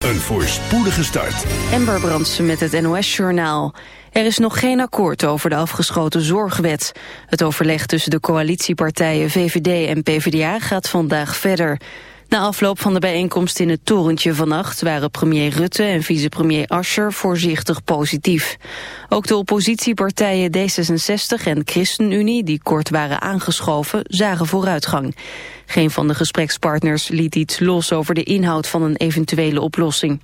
Een voorspoedige start. Ember Brandsen met het NOS-journaal. Er is nog geen akkoord over de afgeschoten zorgwet. Het overleg tussen de coalitiepartijen VVD en PvdA gaat vandaag verder. Na afloop van de bijeenkomst in het torentje vannacht... waren premier Rutte en vicepremier Ascher voorzichtig positief. Ook de oppositiepartijen D66 en ChristenUnie... die kort waren aangeschoven, zagen vooruitgang. Geen van de gesprekspartners liet iets los over de inhoud van een eventuele oplossing.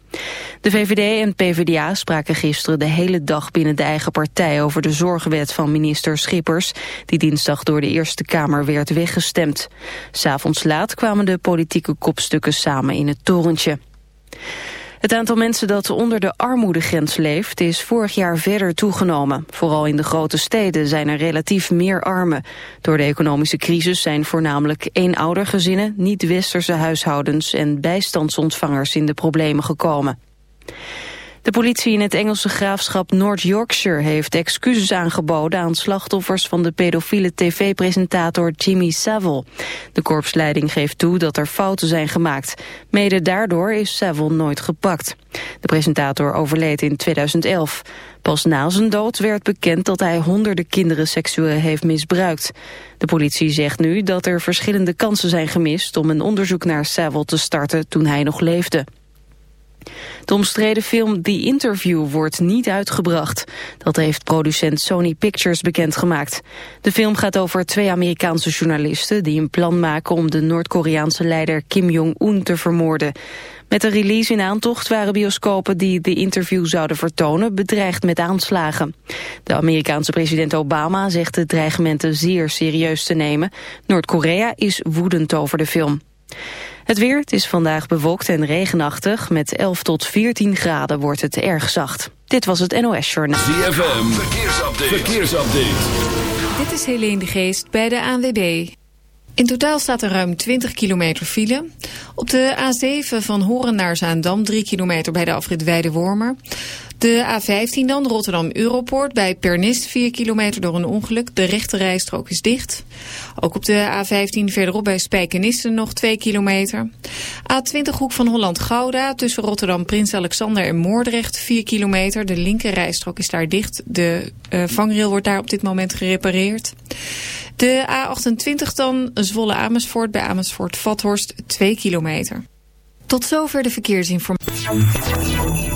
De VVD en PvdA spraken gisteren de hele dag binnen de eigen partij over de zorgwet van minister Schippers, die dinsdag door de Eerste Kamer werd weggestemd. S'avonds laat kwamen de politieke kopstukken samen in het torentje. Het aantal mensen dat onder de armoedegrens leeft is vorig jaar verder toegenomen. Vooral in de grote steden zijn er relatief meer armen. Door de economische crisis zijn voornamelijk eenoudergezinnen, niet-westerse huishoudens en bijstandsontvangers in de problemen gekomen. De politie in het Engelse graafschap North Yorkshire heeft excuses aangeboden aan slachtoffers van de pedofiele tv-presentator Jimmy Savile. De korpsleiding geeft toe dat er fouten zijn gemaakt. Mede daardoor is Savile nooit gepakt. De presentator overleed in 2011. Pas na zijn dood werd bekend dat hij honderden kinderen seksueel heeft misbruikt. De politie zegt nu dat er verschillende kansen zijn gemist om een onderzoek naar Savile te starten toen hij nog leefde. De omstreden film The Interview wordt niet uitgebracht. Dat heeft producent Sony Pictures bekendgemaakt. De film gaat over twee Amerikaanse journalisten... die een plan maken om de Noord-Koreaanse leider Kim Jong-un te vermoorden. Met de release in aantocht waren bioscopen die The Interview zouden vertonen... bedreigd met aanslagen. De Amerikaanse president Obama zegt de dreigementen zeer serieus te nemen. Noord-Korea is woedend over de film. Het weer, het is vandaag bewolkt en regenachtig. Met 11 tot 14 graden wordt het erg zacht. Dit was het NOS Journaal. ZFM, verkeersupdate. verkeersupdate. Dit is Helene de Geest bij de ANWB. In totaal staat er ruim 20 kilometer file. Op de A7 van Horen naar Zaandam 3 kilometer bij de afrit Weidewormer. De A15 dan, Rotterdam-Europoort, bij Pernis 4 kilometer door een ongeluk. De rechte rijstrook is dicht. Ook op de A15 verderop bij Spijkenisse nog 2 kilometer. A20 hoek van Holland-Gouda tussen Rotterdam-Prins Alexander en Moordrecht 4 kilometer. De linker rijstrook is daar dicht. De uh, vangrail wordt daar op dit moment gerepareerd. De A28 dan, Zwolle-Amersfoort bij Amersfoort-Vathorst 2 kilometer. Tot zover de verkeersinformatie.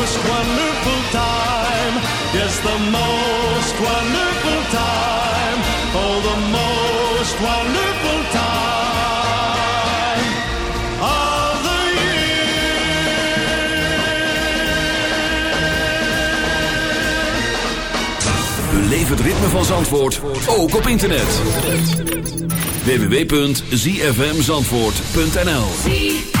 Yes, the most wonderful time. Oh, the most wonderful time of the Beleef het ritme van Zandvoort, ook op internet. www.zfmzandvoort.nl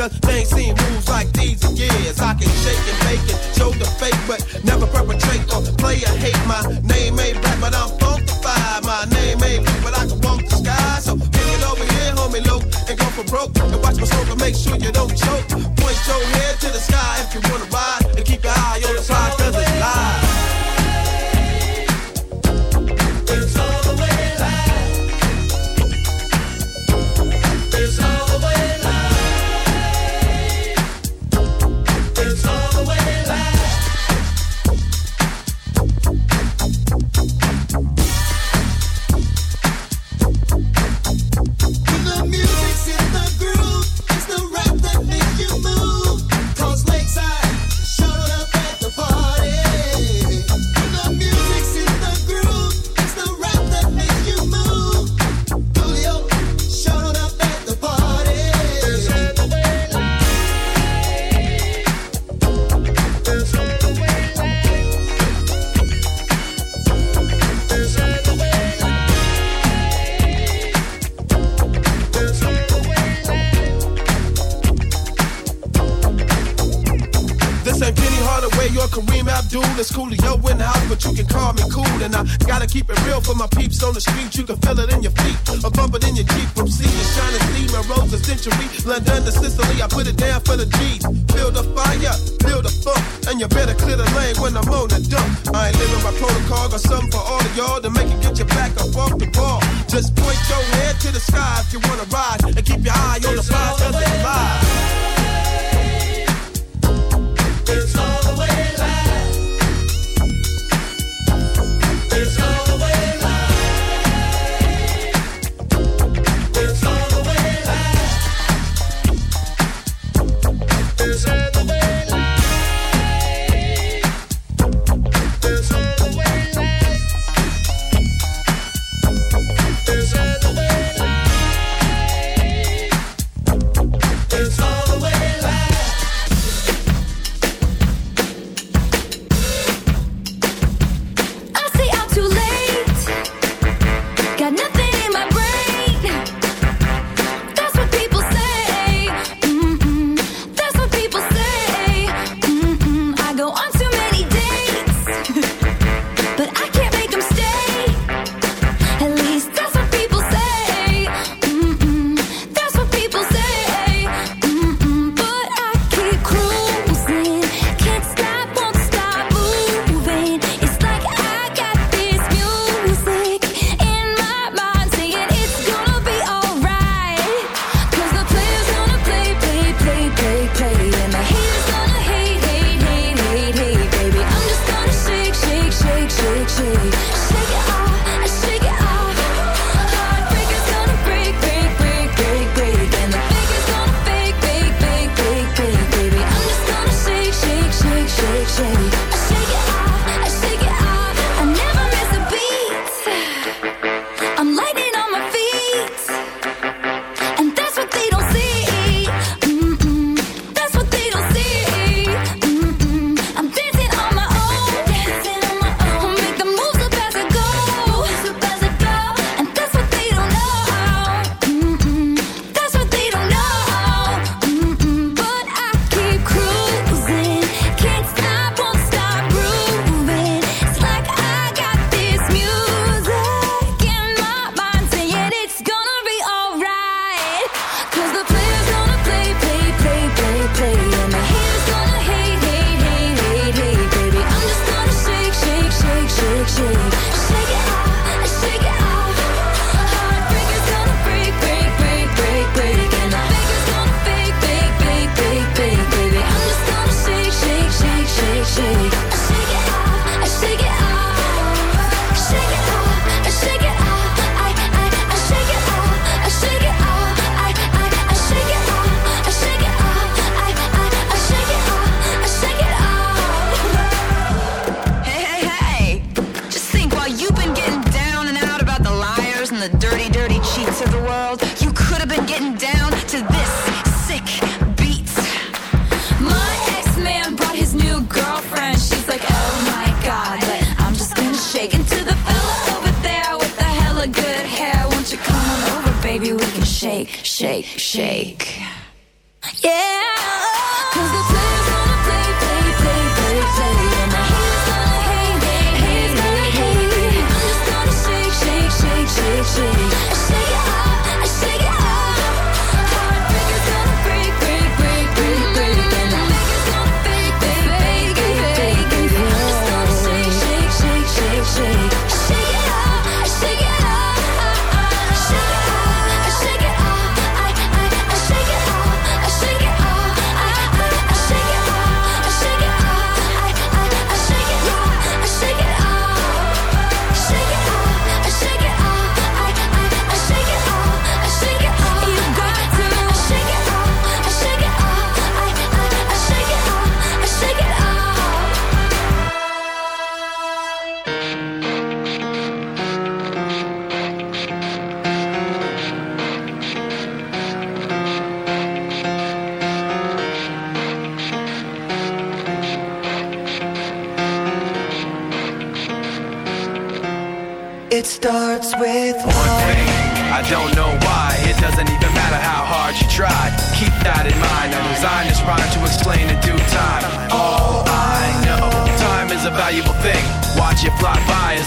because things seem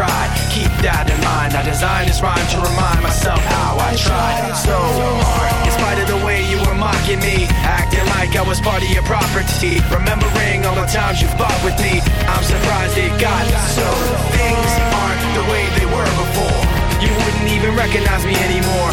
try. Keep that in mind. I designed this rhyme to remind myself how I tried so hard. In spite of the way you were mocking me, acting like I was part of your property. Remembering all the times you fought with me, I'm surprised it got so. Things aren't the way they were before. You wouldn't even recognize me anymore.